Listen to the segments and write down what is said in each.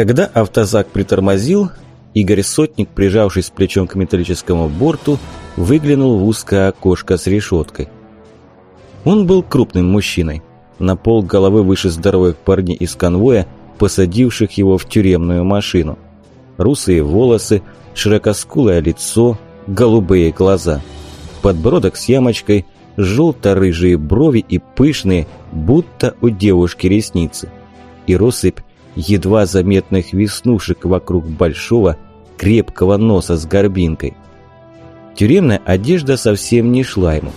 Когда автозак притормозил, Игорь Сотник, прижавшись плечом к металлическому борту, выглянул в узкое окошко с решеткой. Он был крупным мужчиной, на пол головы выше здоровых парней из конвоя, посадивших его в тюремную машину. Русые волосы, широкоскулое лицо, голубые глаза. Подбородок с ямочкой, желто-рыжие брови и пышные, будто у девушки ресницы. И россыпь едва заметных веснушек вокруг большого, крепкого носа с горбинкой. Тюремная одежда совсем не шла ему.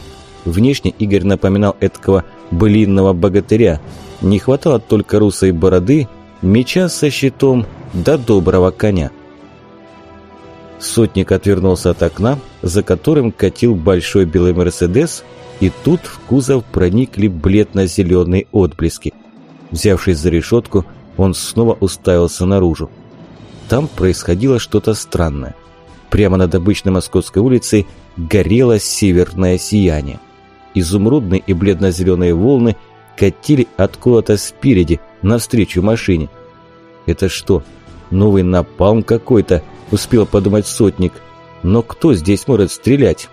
Внешне Игорь напоминал эткого былинного богатыря. Не хватало только русой бороды, меча со щитом да доброго коня. Сотник отвернулся от окна, за которым катил большой белый «Мерседес», и тут в кузов проникли бледно-зеленые отблески. Взявшись за решетку, он снова уставился наружу. Там происходило что-то странное. Прямо над обычной московской улицей горело северное сияние. Изумрудные и бледно-зеленые волны катили откуда-то спереди, навстречу машине. «Это что, новый напалм какой-то?» – успел подумать сотник. «Но кто здесь может стрелять?»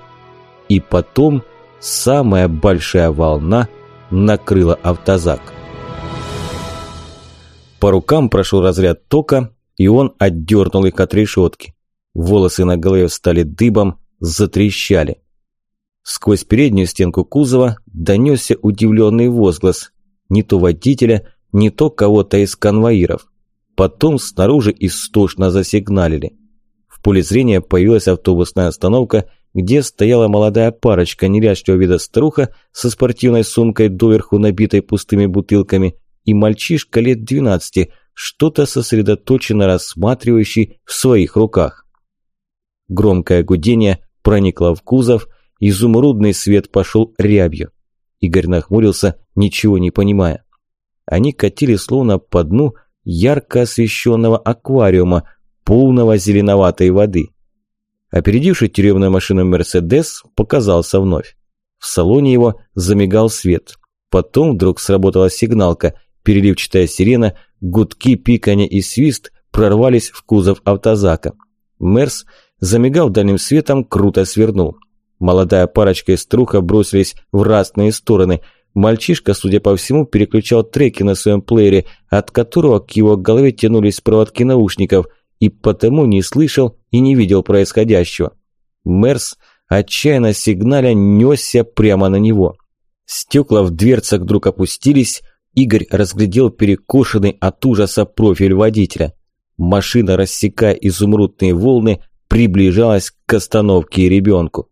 И потом самая большая волна накрыла автозак. По рукам прошел разряд тока, и он отдернул их от решетки. Волосы на голове встали дыбом, затрещали. Сквозь переднюю стенку кузова донесся удивленный возглас. Не то водителя, не то кого-то из конвоиров. Потом снаружи истошно засигналили. В поле зрения появилась автобусная остановка, где стояла молодая парочка неряшливого вида старуха со спортивной сумкой доверху набитой пустыми бутылками и мальчишка лет 12, что-то сосредоточенно рассматривающий в своих руках. Громкое гудение проникло в кузов, изумрудный свет пошел рябью. Игорь нахмурился, ничего не понимая. Они катили словно по дну ярко освещенного аквариума, полного зеленоватой воды. Опередивший тюремную машину «Мерседес» показался вновь. В салоне его замигал свет. Потом вдруг сработала сигналка – Переливчатая сирена, гудки, пиканье и свист прорвались в кузов автозака. Мерс, замигав дальним светом, круто свернул. Молодая парочка и струха бросились в разные стороны. Мальчишка, судя по всему, переключал треки на своем плеере, от которого к его голове тянулись проводки наушников, и потому не слышал и не видел происходящего. Мерс, отчаянно сигналя, несся прямо на него. Стекла в дверцах вдруг опустились, Игорь разглядел перекошенный от ужаса профиль водителя. Машина, рассекая изумрудные волны, приближалась к остановке и ребенку.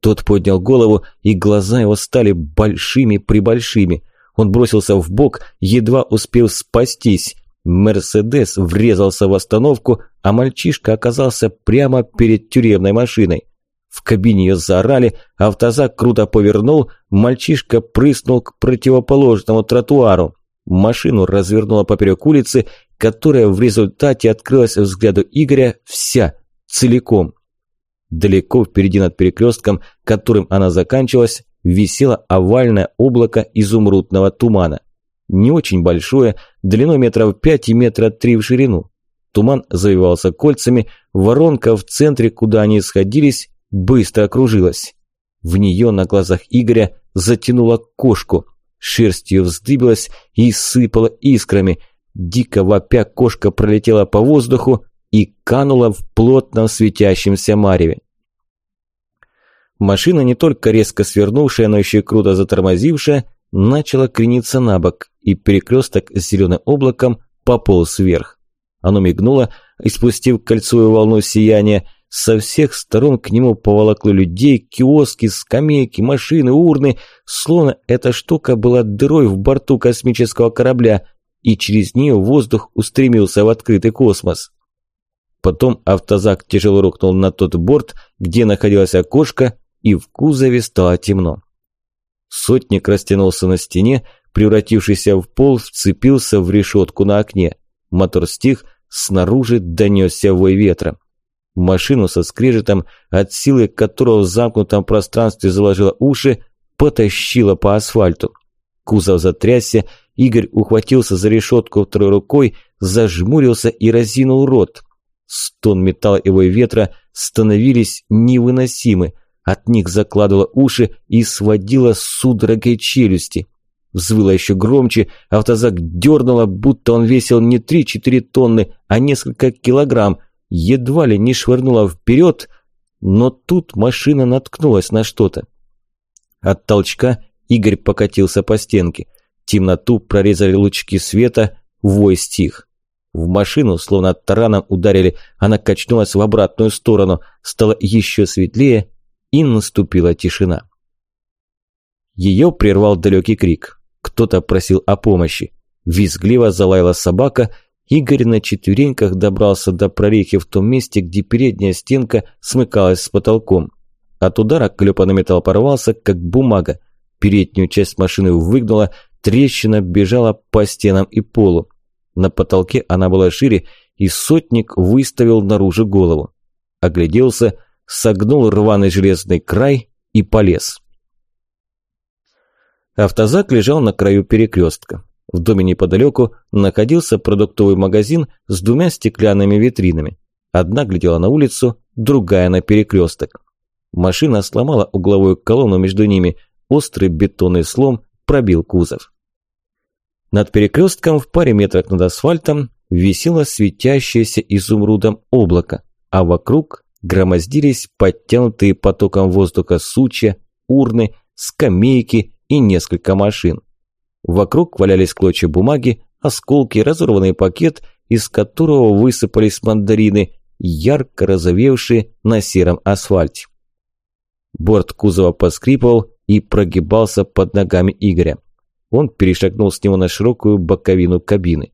Тот поднял голову, и глаза его стали большими-пребольшими. Он бросился в бок, едва успев спастись. Мерседес врезался в остановку, а мальчишка оказался прямо перед тюремной машиной. В кабине ее заорали, автозак круто повернул, мальчишка прыснул к противоположному тротуару. Машину развернула поперек улицы, которая в результате открылась взгляду Игоря вся, целиком. Далеко впереди над перекрестком, которым она заканчивалась, висело овальное облако изумрудного тумана. Не очень большое, длиной метров пять и метра три в ширину. Туман завивался кольцами, воронка в центре, куда они сходились, быстро окружилась. В нее на глазах Игоря затянула кошку. Шерсть ее вздыбилась и сыпала искрами. Дико вопя кошка пролетела по воздуху и канула в плотном светящемся мареве. Машина, не только резко свернувшая, но еще и круто затормозившая, начала крениться на бок, и перекресток с зеленым облаком пополз вверх. Оно мигнуло, испустив кольцевую волну сияния, со всех сторон к нему поволокло людей, киоски, скамейки, машины, урны, словно эта штука была дырой в борту космического корабля, и через нее воздух устремился в открытый космос. Потом автозак тяжело рухнул на тот борт, где находилось окошко, и в кузове стало темно. Сотник растянулся на стене, превратившийся в пол, вцепился в решетку на окне. Мотор стих, снаружи донесся вой ветра. Машину со скрежетом, от силы которого в замкнутом пространстве заложило уши, потащило по асфальту. Кузов затрясся, Игорь ухватился за решетку второй рукой, зажмурился и разинул рот. Стон металла и ветра становились невыносимы. От них закладывало уши и сводило судорогой челюсти. Взвыло еще громче, автозак дернуло, будто он весил не 3-4 тонны, а несколько килограмм, едва ли не швырнуло вперед, но тут машина наткнулась на что-то. От толчка Игорь покатился по стенке. Темноту прорезали лучки света, вой стих. В машину, словно тараном ударили, она качнулась в обратную сторону, стало еще светлее, и наступила тишина. Ее прервал далекий крик. Кто-то просил о помощи. Визгливо залаяла собака. Игорь на четвереньках добрался до прорехи в том месте, где передняя стенка смыкалась с потолком. От удара клепанный металл порвался, как бумага. Переднюю часть машины выгнула, трещина бежала по стенам и полу. На потолке она была шире, и сотник выставил наружу голову. Огляделся, согнул рваный железный край и полез. Автозак лежал на краю перекрестка. В доме неподалеку находился продуктовый магазин с двумя стеклянными витринами. Одна глядела на улицу, другая на перекресток. Машина сломала угловую колонну между ними, острый бетонный слом пробил кузов. Над перекрестком в паре метрах над асфальтом висело светящееся изумрудом облако, а вокруг громоздились подтянутые потоком воздуха сучья, урны, скамейки и несколько машин. Вокруг валялись клочья бумаги, осколки, разорванный пакет, из которого высыпались мандарины, ярко разовевшие на сером асфальте. Борт кузова поскрипывал и прогибался под ногами Игоря. Он перешагнул с него на широкую боковину кабины.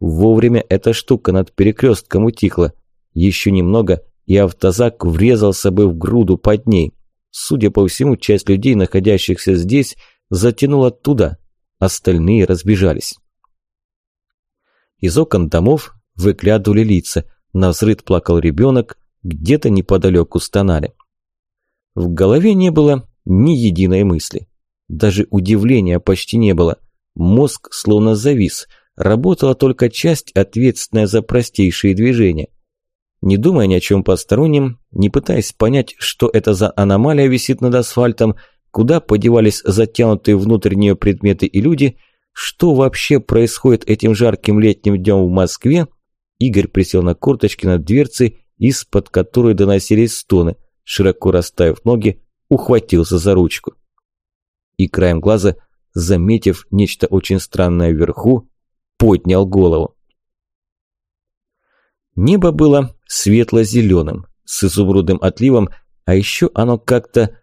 Вовремя эта штука над перекрестком утихла. Еще немного, и автозак врезался бы в груду под ней. Судя по всему, часть людей, находящихся здесь, затянула туда, остальные разбежались. Из окон домов выглядывали лица, на взрыв плакал ребенок, где-то неподалеку стонали. В голове не было ни единой мысли. Даже удивления почти не было. Мозг словно завис, работала только часть, ответственная за простейшие движения. Не думая ни о чем постороннем, не пытаясь понять, что это за аномалия висит над асфальтом, куда подевались затянутые внутрь нее предметы и люди, что вообще происходит этим жарким летним днем в Москве, Игорь присел на корточки над дверцей, из-под которой доносились стоны, широко расставив ноги, ухватился за ручку. И краем глаза, заметив нечто очень странное вверху, поднял голову. Небо было светло-зеленым, с изумрудным отливом, а еще оно как-то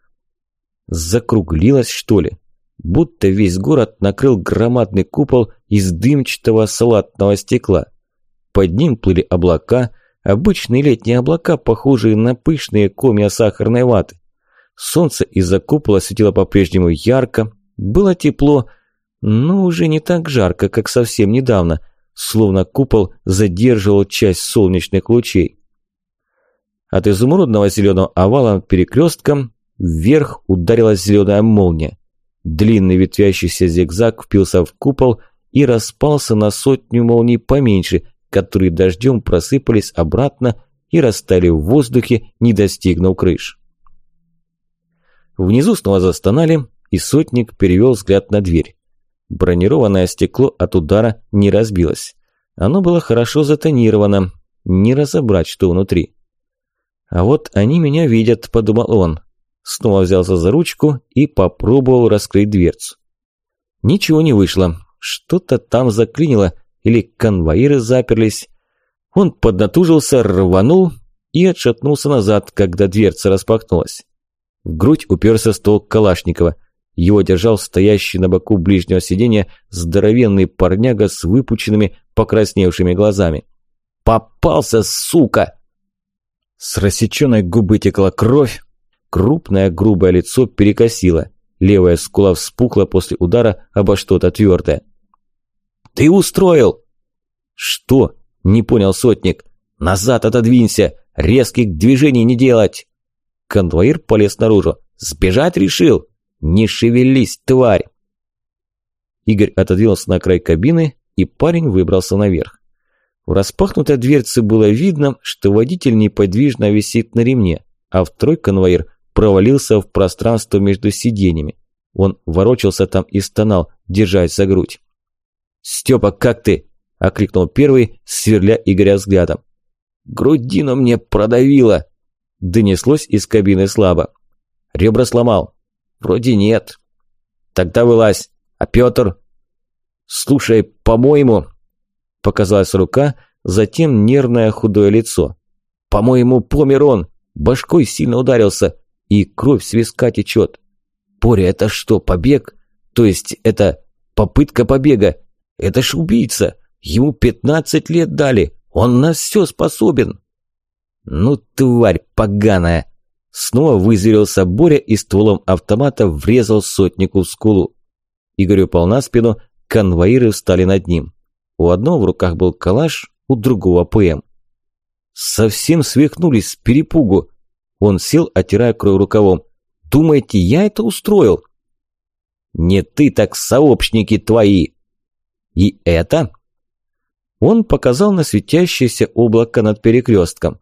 закруглилось, что ли. Будто весь город накрыл громадный купол из дымчатого салатного стекла. Под ним плыли облака, обычные летние облака, похожие на пышные комья сахарной ваты. Солнце из-за купола светило по-прежнему ярко, было тепло, но уже не так жарко, как совсем недавно – словно купол задерживал часть солнечных лучей. От изумрудного зеленого овала перекрестком вверх ударилась зеленая молния. Длинный ветвящийся зигзаг впился в купол и распался на сотню молний поменьше, которые дождем просыпались обратно и растали в воздухе, не достигнув крыш. Внизу снова застонали, и сотник перевел взгляд на дверь. Бронированное стекло от удара не разбилось. Оно было хорошо затонировано, не разобрать, что внутри. «А вот они меня видят», – подумал он. Снова взялся за ручку и попробовал раскрыть дверцу. Ничего не вышло. Что-то там заклинило, или конвоиры заперлись. Он поднатужился, рванул и отшатнулся назад, когда дверца распахнулась. В грудь уперся стол Калашникова. Его держал стоящий на боку ближнего сиденья здоровенный парняга с выпученными, покрасневшими глазами. «Попался, сука!» С рассеченной губы текла кровь, крупное грубое лицо перекосило, левая скула вспухла после удара обо что-то твердое. «Ты устроил!» «Что?» – не понял сотник. «Назад отодвинься! Резких движений не делать!» Конвоир полез наружу. «Сбежать решил?» «Не шевелись, тварь!» Игорь отодвинулся на край кабины, и парень выбрался наверх. В распахнутой дверце было видно, что водитель неподвижно висит на ремне, а второй конвоир провалился в пространство между сиденьями. Он ворочался там и стонал, держась за грудь. «Стёпа, как ты?» – окликнул первый, сверля Игоря взглядом. «Грудину мне продавило!» – донеслось из кабины слабо. «Ребра сломал?» «Вроде нет». «Тогда вылазь. А Пётр?» «Слушай, по-моему...» Показалась рука, затем нервное худое лицо. «По-моему, помер он. Башкой сильно ударился, и кровь с виска течет. Боря, это что, побег? То есть это попытка побега? Это ж убийца. Ему пятнадцать лет дали. Он на все способен. Ну, тварь поганая. Снова вызверился Боря и стволом автомата врезал сотнику в скулу. Игорь упал на спину, конвоиры встали над ним. У одного в руках был калаш, у другого ПМ. Совсем свихнулись с перепугу. Он сел, отирая кровь рукавом. «Думаете, я это устроил?» «Не ты, так сообщники твои!» «И это?» Он показал на светящееся облако над перекрестком.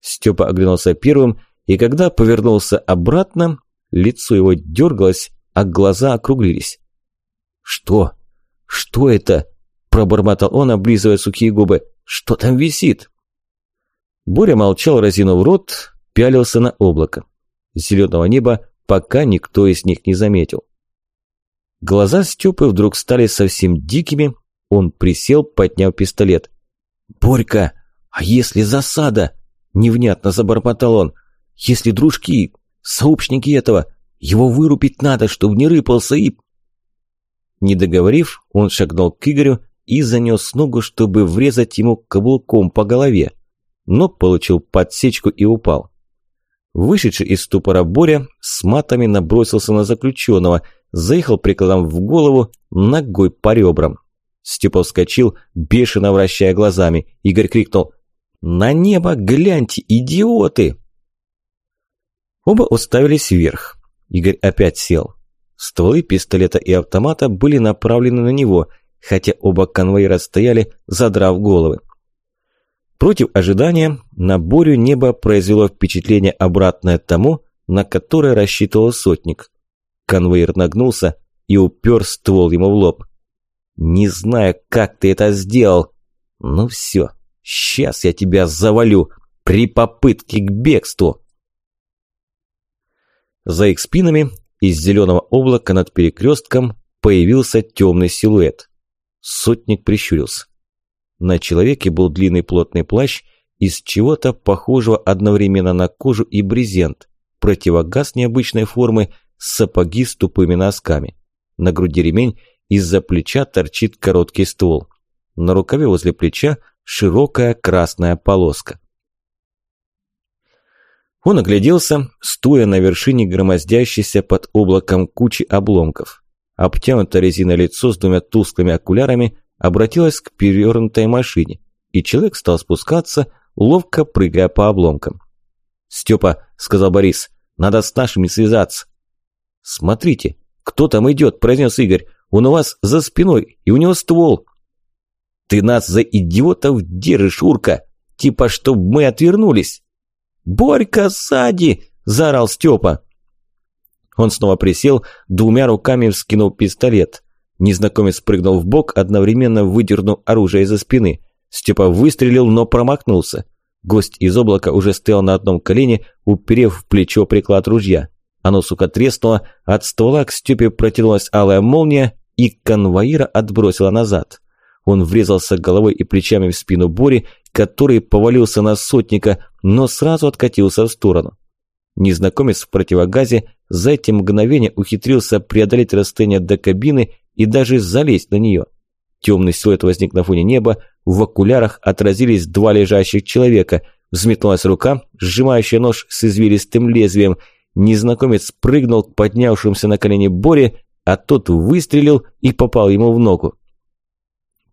Степа оглянулся первым, и когда повернулся обратно, лицо его дергалось, а глаза округлились. «Что? Что это?» – пробормотал он, облизывая сухие губы. «Что там висит?» Боря молчал, разинув рот, пялился на облако. Зеленого неба пока никто из них не заметил. Глаза Степы вдруг стали совсем дикими, он присел, подняв пистолет. «Борька, а если засада?» – невнятно забормотал он. «Если дружки, сообщники этого, его вырубить надо, чтобы не рыпался и...» Не договорив, он шагнул к Игорю и занес ногу, чтобы врезать ему каблуком по голове, но получил подсечку и упал. Вышедший из ступора Боря с матами набросился на заключенного, заехал прикладом в голову, ногой по ребрам. Степа вскочил, бешено вращая глазами. Игорь крикнул «На небо гляньте, идиоты!» Оба уставились вверх. Игорь опять сел. Стволы пистолета и автомата были направлены на него, хотя оба конвоира стояли, задрав головы. Против ожидания на Борю небо произвело впечатление обратное тому, на которое рассчитывал сотник. Конвоир нагнулся и упер ствол ему в лоб. «Не знаю, как ты это сделал. Ну все, сейчас я тебя завалю при попытке к бегству». За их спинами из зеленого облака над перекрестком появился темный силуэт. Сотник прищурился. На человеке был длинный плотный плащ из чего-то похожего одновременно на кожу и брезент, противогаз необычной формы, сапоги с тупыми носками. На груди ремень, из-за плеча торчит короткий ствол. На рукаве возле плеча широкая красная полоска. Он огляделся, стоя на вершине громоздящейся под облаком кучи обломков. Обтянутое резиной лицо с двумя тусклыми окулярами обратилось к перевернутой машине, и человек стал спускаться, ловко прыгая по обломкам. «Степа», — сказал Борис, — «надо с нашими связаться». «Смотрите, кто там идет», — произнес Игорь. «Он у вас за спиной, и у него ствол». «Ты нас за идиотов держишь, Урка! Типа, чтобы мы отвернулись!» «Борька, сзади!» – заорал Степа. Он снова присел, двумя руками вскинул пистолет. Незнакомец прыгнул в бок, одновременно выдернув оружие из-за спины. Степа выстрелил, но промахнулся. Гость из облака уже стоял на одном колене, уперев в плечо приклад ружья. Оно, сука, треснуло, от ствола к Степе протянулась алая молния, и конвоира отбросила назад. Он врезался головой и плечами в спину Бори, который повалился на сотника, но сразу откатился в сторону. Незнакомец в противогазе за эти мгновения ухитрился преодолеть расстояние до кабины и даже залезть на нее. Темный силуэт возник на фоне неба, в окулярах отразились два лежащих человека, взметнулась рука, сжимающая нож с извилистым лезвием. Незнакомец прыгнул к поднявшемуся на колени Боре, а тот выстрелил и попал ему в ногу.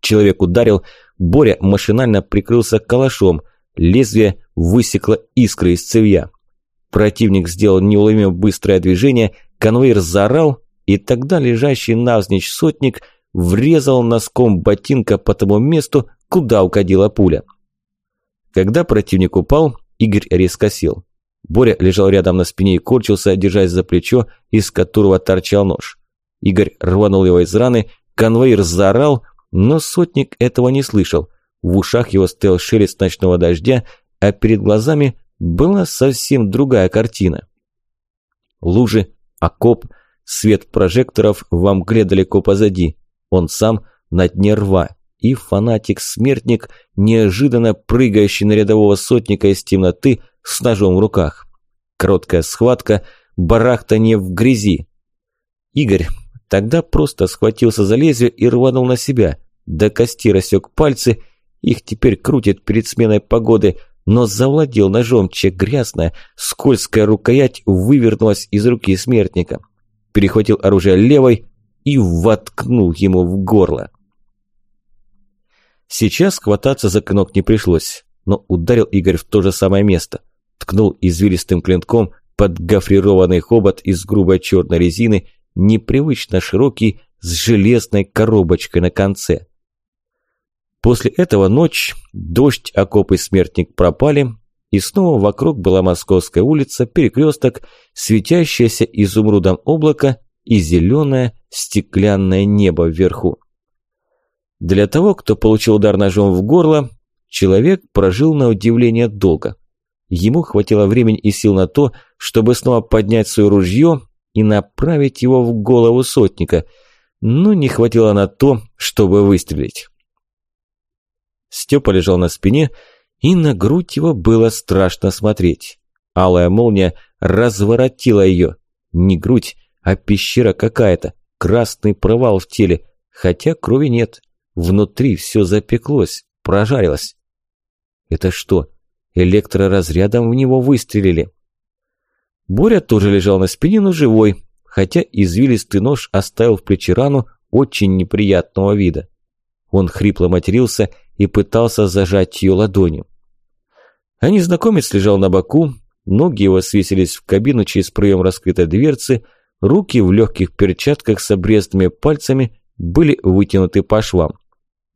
Человек ударил, Боря машинально прикрылся калашом, лезвие высекло искры из цевья. Противник сделал неуловимо быстрое движение, конвейер заорал, и тогда лежащий навзничь сотник врезал носком ботинка по тому месту, куда угодила пуля. Когда противник упал, Игорь резко сел. Боря лежал рядом на спине и корчился, держась за плечо, из которого торчал нож. Игорь рванул его из раны, конвоир заорал, но сотник этого не слышал. В ушах его стоял шелест ночного дождя, а перед глазами была совсем другая картина. Лужи, окоп, свет прожекторов во мгле далеко позади. Он сам на дне рва. И фанатик-смертник, неожиданно прыгающий на рядового сотника из темноты с ножом в руках. Короткая схватка, барахтание в грязи. Игорь тогда просто схватился за лезвие и рванул на себя. До кости рассек пальцы, их теперь крутит перед сменой погоды, но завладел ножом, чья грязная, скользкая рукоять вывернулась из руки смертника. Перехватил оружие левой и воткнул ему в горло. Сейчас хвататься за клинок не пришлось, но ударил Игорь в то же самое место. Ткнул извилистым клинком под гофрированный хобот из грубой черной резины, непривычно широкий, с железной коробочкой на конце. После этого ночь, дождь, окопы смертник пропали, и снова вокруг была Московская улица, перекресток, светящееся изумрудом облако и зеленое стеклянное небо вверху. Для того, кто получил удар ножом в горло, человек прожил на удивление долго. Ему хватило времени и сил на то, чтобы снова поднять свое ружье и направить его в голову сотника, но не хватило на то, чтобы выстрелить. Степа лежал на спине, и на грудь его было страшно смотреть. Алая молния разворотила ее. Не грудь, а пещера какая-то, красный провал в теле, хотя крови нет. Внутри все запеклось, прожарилось. Это что, электроразрядом в него выстрелили? Боря тоже лежал на спине, но живой, хотя извилистый нож оставил в плече рану очень неприятного вида. Он хрипло матерился и пытался зажать ее ладонью. А незнакомец лежал на боку, ноги его свесились в кабину через проем раскрытой дверцы, руки в легких перчатках с обрезанными пальцами были вытянуты по швам.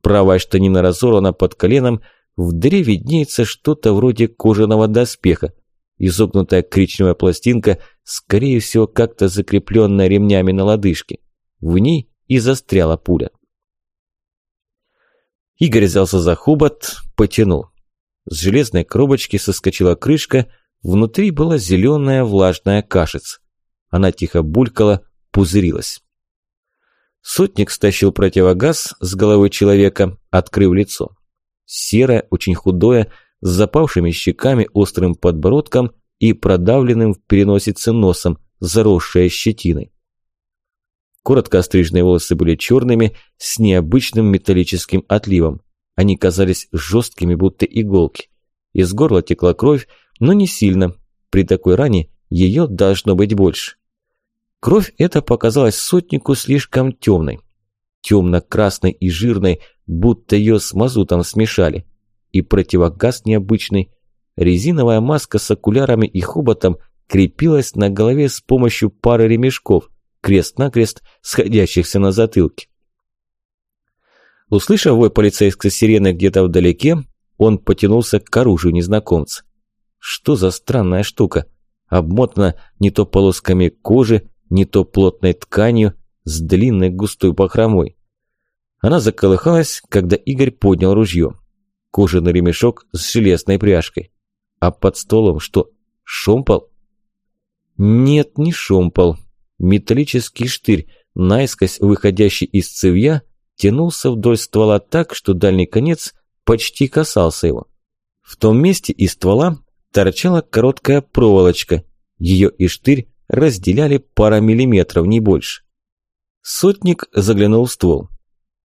Правая штанина разорвана под коленом, в дыре виднеется что-то вроде кожаного доспеха. Изогнутая коричневая пластинка, скорее всего, как-то закрепленная ремнями на лодыжке. В ней и застряла пуля. Игорь взялся за хобот, потянул. С железной коробочки соскочила крышка, внутри была зеленая влажная кашица. Она тихо булькала, пузырилась. Сотник стащил противогаз с головы человека, открыв лицо. Серое, очень худое, с запавшими щеками, острым подбородком и продавленным в переносице носом, заросшее щетиной. Коротко остриженные волосы были черными, с необычным металлическим отливом. Они казались жесткими, будто иголки. Из горла текла кровь, но не сильно. При такой ране ее должно быть больше. Кровь эта показалась сотнику слишком темной. Темно-красной и жирной, будто ее с мазутом смешали. И противогаз необычный. Резиновая маска с окулярами и хоботом крепилась на голове с помощью пары ремешков крест-накрест сходящихся на затылке. Услышав вой полицейской сирены где-то вдалеке, он потянулся к оружию незнакомца. Что за странная штука? Обмотана не то полосками кожи, не то плотной тканью с длинной густой бахромой. Она заколыхалась, когда Игорь поднял ружье. Кожаный ремешок с железной пряжкой. А под столом что, шомпол? Нет, не шомпол. Металлический штырь, наискось выходящий из цевья, тянулся вдоль ствола так, что дальний конец почти касался его. В том месте из ствола торчала короткая проволочка. Ее и штырь разделяли пара миллиметров, не больше. Сотник заглянул в ствол.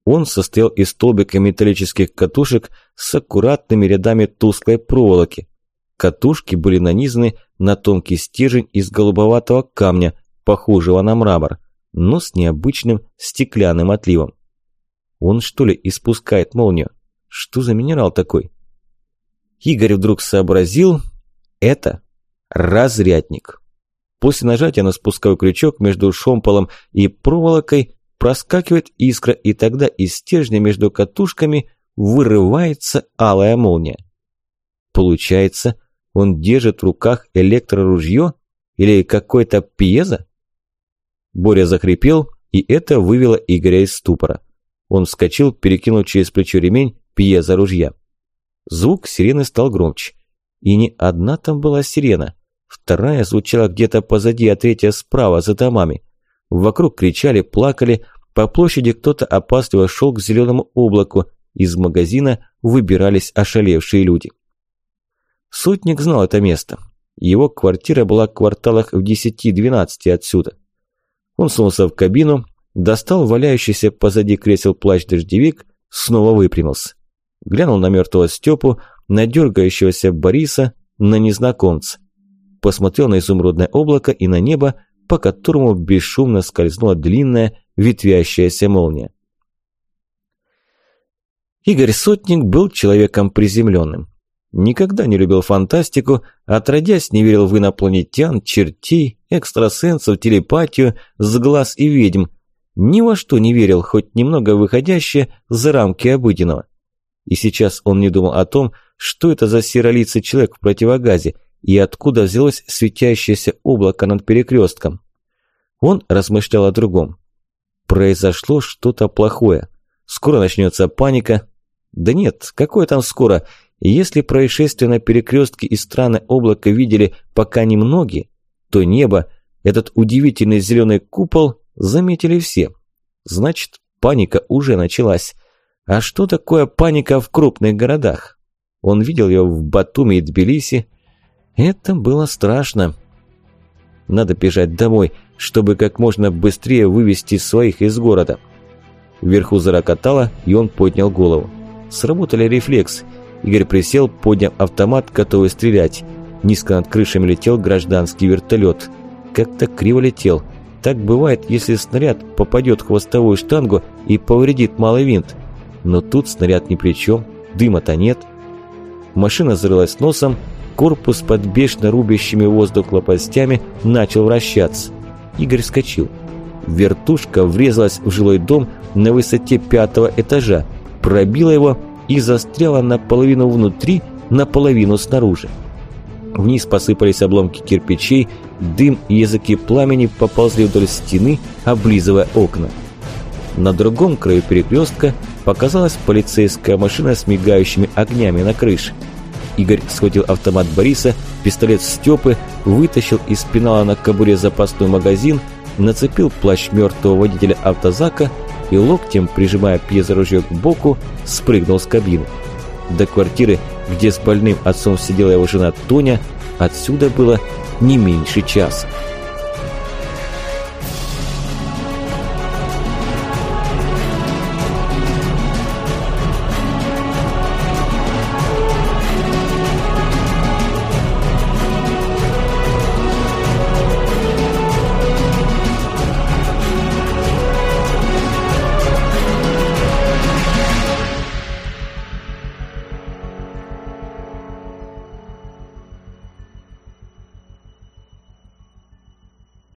Он состоял из столбика металлических катушек с аккуратными рядами тусклой проволоки. Катушки были нанизаны на тонкий стержень из голубоватого камня, похожего на мрамор, но с необычным стеклянным отливом. Он что ли испускает молнию? Что за минерал такой? Игорь вдруг сообразил, это разрядник. После нажатия на спусковой крючок между шомполом и проволокой проскакивает искра, и тогда из стержня между катушками вырывается алая молния. Получается, он держит в руках электроружье или какой-то пьезо? Боря захрипел, и это вывело Игоря из ступора. Он вскочил, перекинул через плечо ремень пьезо ружья. Звук сирены стал громче. И не одна там была сирена. Вторая звучала где-то позади, а третья справа, за домами. Вокруг кричали, плакали. По площади кто-то опасливо шел к зеленому облаку. Из магазина выбирались ошалевшие люди. Сотник знал это место. Его квартира была в кварталах в 10-12 отсюда. Он сунулся в кабину, достал валяющийся позади кресел плащ-дождевик, снова выпрямился. Глянул на мертвого Степу, на дергающегося Бориса, на незнакомца. Посмотрел на изумрудное облако и на небо, по которому бесшумно скользнула длинная ветвящаяся молния. Игорь Сотник был человеком приземленным. Никогда не любил фантастику, отродясь не верил в инопланетян, чертей, экстрасенсов, телепатию, сглаз и ведьм. Ни во что не верил, хоть немного выходящее за рамки обыденного. И сейчас он не думал о том, что это за серолицый человек в противогазе и откуда взялось светящееся облако над перекрестком. Он размышлял о другом. Произошло что-то плохое. Скоро начнется паника. Да нет, какое там скоро? Если происшествие на перекрестке и странное облако видели пока немногие, то небо, этот удивительный зеленый купол, заметили все. Значит, паника уже началась. А что такое паника в крупных городах? Он видел ее в Батуми и Тбилиси. Это было страшно. Надо бежать домой, чтобы как можно быстрее вывести своих из города. Вверху зарокотало, и он поднял голову. Сработали рефлексы. Игорь присел, подняв автомат, готовый стрелять. Низко над крышами летел гражданский вертолет. Как-то криво летел. Так бывает, если снаряд попадет в хвостовую штангу и повредит малый винт. Но тут снаряд ни при чем, дыма-то нет. Машина зарылась носом, корпус под бешено рубящими воздух лопастями начал вращаться. Игорь вскочил. Вертушка врезалась в жилой дом на высоте пятого этажа, пробила его и застряла наполовину внутри, наполовину снаружи. Вниз посыпались обломки кирпичей, дым и языки пламени поползли вдоль стены, облизывая окна. На другом краю перекрестка показалась полицейская машина с мигающими огнями на крыше. Игорь схватил автомат Бориса, пистолет Степы, вытащил из пенала на кобуре запасной магазин, нацепил плащ мертвого водителя автозака и локтем, прижимая пьезоружье к боку, спрыгнул с кабины. До квартиры, где с больным отцом сидела его жена Тоня, отсюда было не меньше часа.